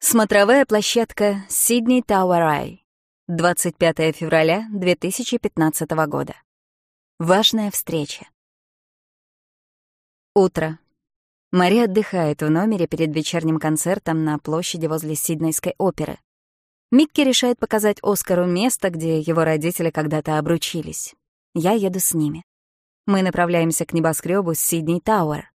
Смотровая площадка Сиднey Tower Eye. 25 февраля 2015 года. Важная встреча. Утро. Мари отдыхает в номере перед вечерним концертом на площади возле Сиднейской оперы. Микки решает показать Оскару место, где его родители когда-то обручились. Я еду с ними. Мы направляемся к небоскребу Сидней Тауэр.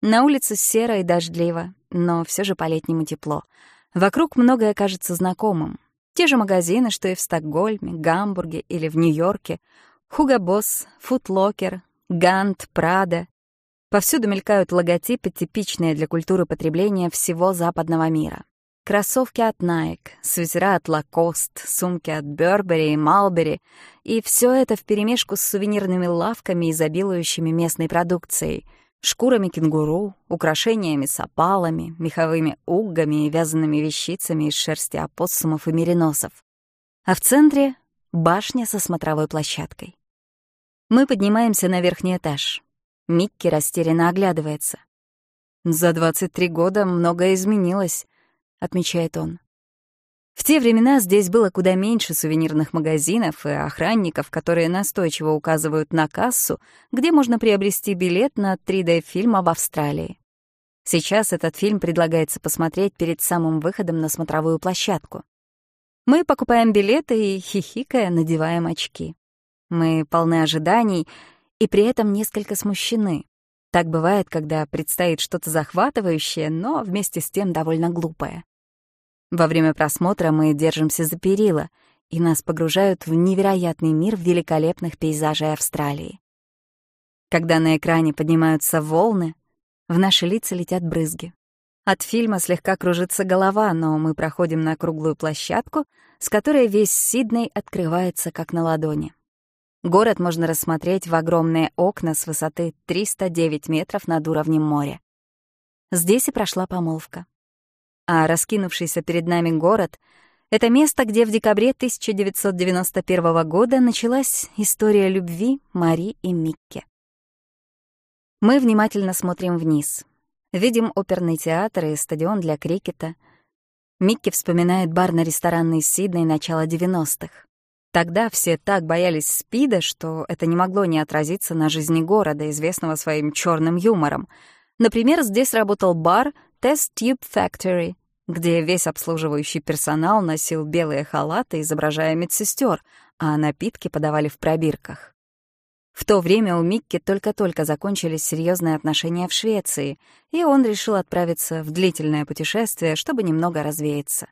На улице серо и дождливо, но все же по-летнему тепло. Вокруг многое кажется знакомым. Те же магазины, что и в Стокгольме, Гамбурге или в Нью-Йорке. Хуга Босс, Футлокер, Гант, Прада. Повсюду мелькают логотипы, типичные для культуры потребления всего западного мира. Кроссовки от Nike, свитера от Lacoste, сумки от Burberry и Mulberry. И все это вперемешку с сувенирными лавками, изобилующими местной продукцией — шкурами кенгуру, украшениями с опалами, меховыми уггами и вязаными вещицами из шерсти опоссумов и мериносов. А в центре — башня со смотровой площадкой. Мы поднимаемся на верхний этаж. Микки растерянно оглядывается. «За 23 года многое изменилось», — отмечает он. В те времена здесь было куда меньше сувенирных магазинов и охранников, которые настойчиво указывают на кассу, где можно приобрести билет на 3D-фильм об Австралии. Сейчас этот фильм предлагается посмотреть перед самым выходом на смотровую площадку. Мы покупаем билеты и, хихикая, надеваем очки. Мы полны ожиданий и при этом несколько смущены. Так бывает, когда предстоит что-то захватывающее, но вместе с тем довольно глупое. Во время просмотра мы держимся за перила, и нас погружают в невероятный мир великолепных пейзажей Австралии. Когда на экране поднимаются волны, в наши лица летят брызги. От фильма слегка кружится голова, но мы проходим на круглую площадку, с которой весь Сидней открывается как на ладони. Город можно рассмотреть в огромные окна с высоты 309 метров над уровнем моря. Здесь и прошла помолвка а раскинувшийся перед нами город — это место, где в декабре 1991 года началась история любви Мари и Микки. Мы внимательно смотрим вниз. Видим оперный театр и стадион для крикета. Микки вспоминает бар на ресторанной Сидней начала 90-х. Тогда все так боялись СПИДа, что это не могло не отразиться на жизни города, известного своим черным юмором. Например, здесь работал бар — Test Tube Factory, где весь обслуживающий персонал носил белые халаты, изображая медсестер, а напитки подавали в пробирках. В то время у Микки только-только закончились серьезные отношения в Швеции, и он решил отправиться в длительное путешествие, чтобы немного развеяться.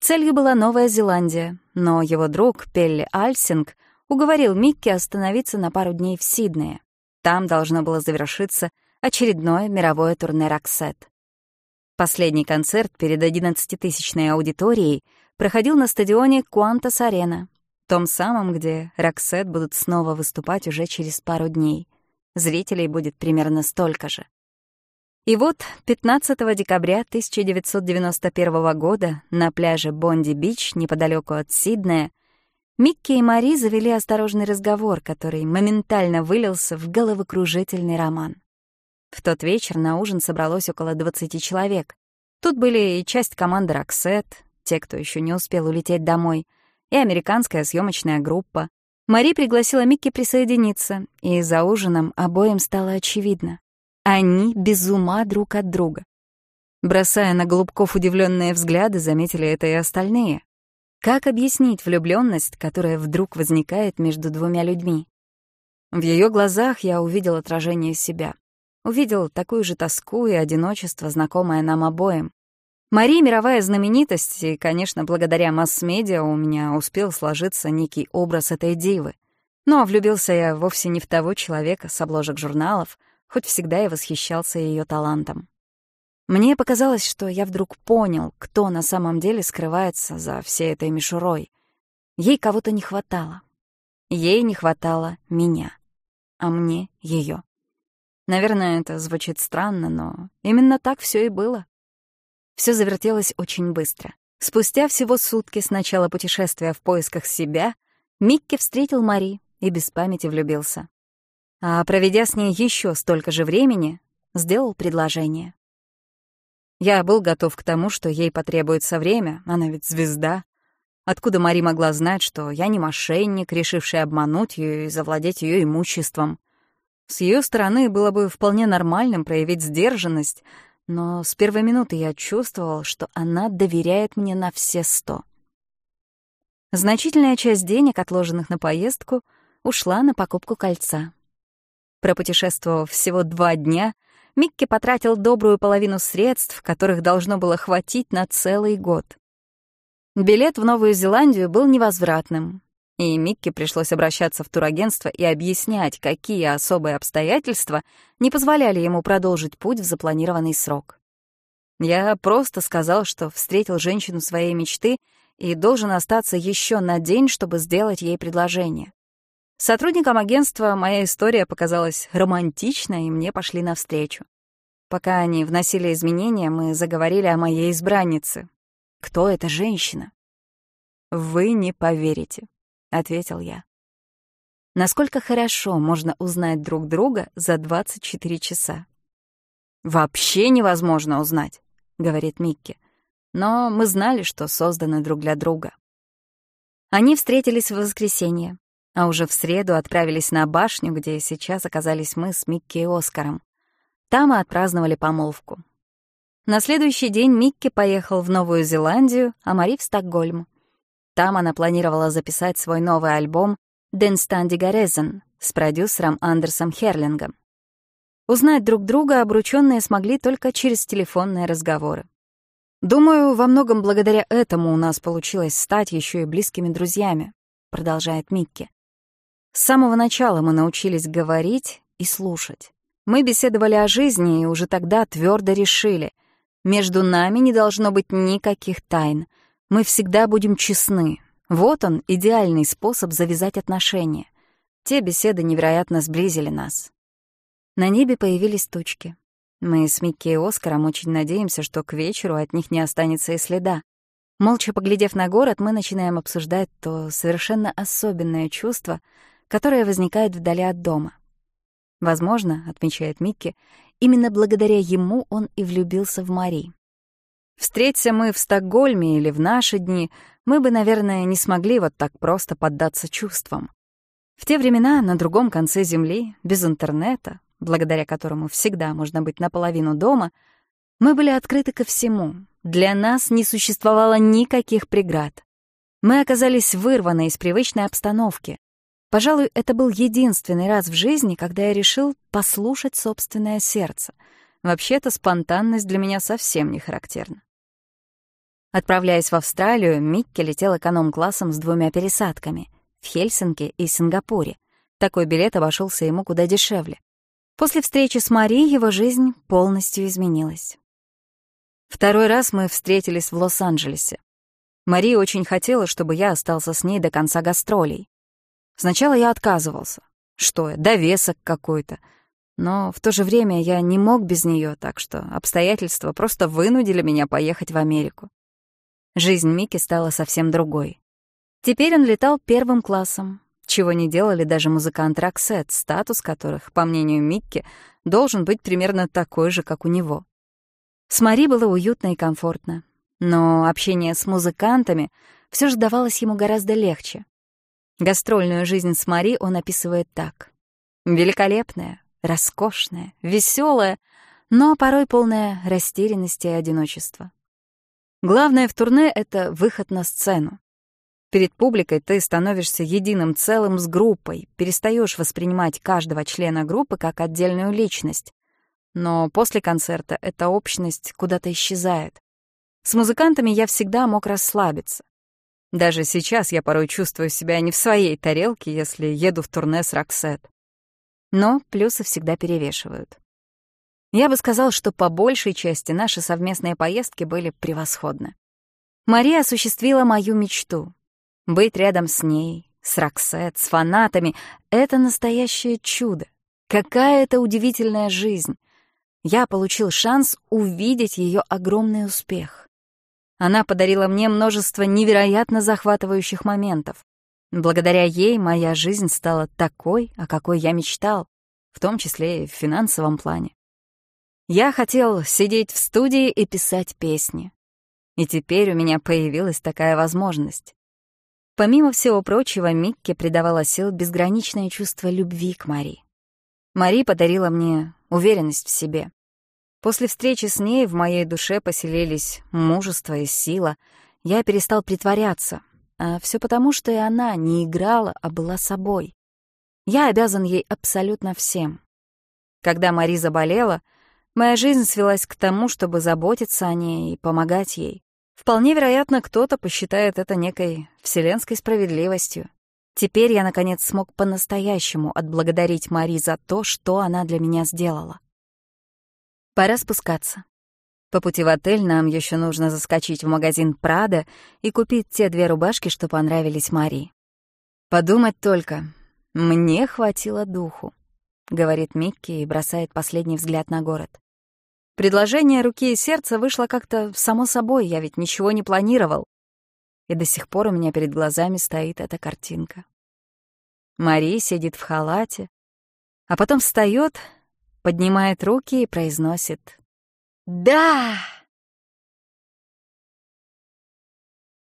Целью была Новая Зеландия, но его друг Пелли Альсинг уговорил Микки остановиться на пару дней в Сиднее. Там должно было завершиться очередное мировое турне «Роксет». Последний концерт перед 11-тысячной аудиторией проходил на стадионе Куантас Арена, том самом, где Роксет будут снова выступать уже через пару дней. Зрителей будет примерно столько же. И вот 15 декабря 1991 года на пляже Бонди-Бич, неподалеку от Сиднея, Микки и Мари завели осторожный разговор, который моментально вылился в головокружительный роман. В тот вечер на ужин собралось около 20 человек. Тут были и часть команды «Роксет», те, кто еще не успел улететь домой, и американская съемочная группа. Мари пригласила Микки присоединиться, и за ужином обоим стало очевидно. Они без ума друг от друга. Бросая на голубков удивленные взгляды, заметили это и остальные. Как объяснить влюбленность, которая вдруг возникает между двумя людьми? В ее глазах я увидел отражение себя. Увидел такую же тоску и одиночество, знакомое нам обоим. Мари — мировая знаменитость, и, конечно, благодаря масс-медиа у меня успел сложиться некий образ этой дивы. Но влюбился я вовсе не в того человека с обложек журналов, хоть всегда и восхищался ее талантом. Мне показалось, что я вдруг понял, кто на самом деле скрывается за всей этой мишурой. Ей кого-то не хватало. Ей не хватало меня, а мне — ее. Наверное, это звучит странно, но именно так все и было. Все завертелось очень быстро. Спустя всего сутки с начала путешествия в поисках себя Микки встретил Мари и без памяти влюбился. А проведя с ней еще столько же времени, сделал предложение. Я был готов к тому, что ей потребуется время, она ведь звезда. Откуда Мари могла знать, что я не мошенник, решивший обмануть ее и завладеть ее имуществом? С ее стороны было бы вполне нормальным проявить сдержанность, но с первой минуты я чувствовал, что она доверяет мне на все сто. Значительная часть денег, отложенных на поездку, ушла на покупку кольца. Пропутешествовав всего два дня, Микки потратил добрую половину средств, которых должно было хватить на целый год. Билет в Новую Зеландию был невозвратным, и Микки пришлось обращаться в турагентство и объяснять, какие особые обстоятельства не позволяли ему продолжить путь в запланированный срок. Я просто сказал, что встретил женщину своей мечты и должен остаться еще на день, чтобы сделать ей предложение. Сотрудникам агентства моя история показалась романтичной, и мне пошли навстречу. Пока они вносили изменения, мы заговорили о моей избраннице. Кто эта женщина? Вы не поверите ответил я. Насколько хорошо можно узнать друг друга за 24 часа? Вообще невозможно узнать, говорит Микки. Но мы знали, что созданы друг для друга. Они встретились в воскресенье, а уже в среду отправились на башню, где сейчас оказались мы с Микки и Оскаром. Там мы отпраздновали помолвку. На следующий день Микки поехал в Новую Зеландию, а Мари — в Стокгольм. Там она планировала записать свой новый альбом «Den Standiga Resen» с продюсером Андерсом Херлингом. Узнать друг друга обручённые смогли только через телефонные разговоры. «Думаю, во многом благодаря этому у нас получилось стать еще и близкими друзьями», — продолжает Микки. «С самого начала мы научились говорить и слушать. Мы беседовали о жизни и уже тогда твердо решили, между нами не должно быть никаких тайн — мы всегда будем честны. Вот он, идеальный способ завязать отношения. Те беседы невероятно сблизили нас. На небе появились тучки. Мы с Микки и Оскаром очень надеемся, что к вечеру от них не останется и следа. Молча поглядев на город, мы начинаем обсуждать то совершенно особенное чувство, которое возникает вдали от дома. Возможно, отмечает Микки, именно благодаря ему он и влюбился в Мари. Встреться мы в Стокгольме или в наши дни, мы бы, наверное, не смогли вот так просто поддаться чувствам. В те времена на другом конце Земли, без интернета, благодаря которому всегда можно быть наполовину дома, мы были открыты ко всему. Для нас не существовало никаких преград. Мы оказались вырваны из привычной обстановки. Пожалуй, это был единственный раз в жизни, когда я решил послушать собственное сердце. Вообще-то спонтанность для меня совсем не характерна. Отправляясь в Австралию, Микки летел эконом-классом с двумя пересадками — в Хельсинки и Сингапуре. Такой билет обошелся ему куда дешевле. После встречи с Мари его жизнь полностью изменилась. Второй раз мы встретились в Лос-Анджелесе. Мари очень хотела, чтобы я остался с ней до конца гастролей. Сначала я отказывался. Что я, довесок какой-то. Но в то же время я не мог без нее, так что обстоятельства просто вынудили меня поехать в Америку. Жизнь Мики стала совсем другой. Теперь он летал первым классом, чего не делали даже музыкант Роксет, статус которых, по мнению Микки, должен быть примерно такой же, как у него. С Мари было уютно и комфортно, но общение с музыкантами все же давалось ему гораздо легче. Гастрольную жизнь с Мари он описывает так. Великолепная, роскошная, веселая, но порой полная растерянности и одиночества. Главное в турне — это выход на сцену. Перед публикой ты становишься единым целым с группой, перестаешь воспринимать каждого члена группы как отдельную личность. Но после концерта эта общность куда-то исчезает. С музыкантами я всегда мог расслабиться. Даже сейчас я порой чувствую себя не в своей тарелке, если еду в турне с Роксет. Но плюсы всегда перевешивают. Я бы сказал, что по большей части наши совместные поездки были превосходны. Мария осуществила мою мечту. Быть рядом с ней, с Роксет, с фанатами — это настоящее чудо. Какая это удивительная жизнь. Я получил шанс увидеть ее огромный успех. Она подарила мне множество невероятно захватывающих моментов. Благодаря ей моя жизнь стала такой, о какой я мечтал, в том числе и в финансовом плане. Я хотел сидеть в студии и писать песни. И теперь у меня появилась такая возможность. Помимо всего прочего, Микки придавала сил безграничное чувство любви к Мари. Мари подарила мне уверенность в себе. После встречи с ней в моей душе поселились мужество и сила. Я перестал притворяться. А все потому, что и она не играла, а была собой. Я обязан ей абсолютно всем. Когда Мари заболела, моя жизнь свелась к тому, чтобы заботиться о ней и помогать ей. Вполне вероятно, кто-то посчитает это некой вселенской справедливостью. Теперь я, наконец, смог по-настоящему отблагодарить Мари за то, что она для меня сделала. Пора спускаться. По пути в отель нам еще нужно заскочить в магазин «Прада» и купить те две рубашки, что понравились Мари. Подумать только, мне хватило духу, — говорит Микки и бросает последний взгляд на город. Предложение руки и сердца вышло как-то само собой, я ведь ничего не планировал. И до сих пор у меня перед глазами стоит эта картинка. Мари сидит в халате, а потом встает, поднимает руки и произносит «Да!»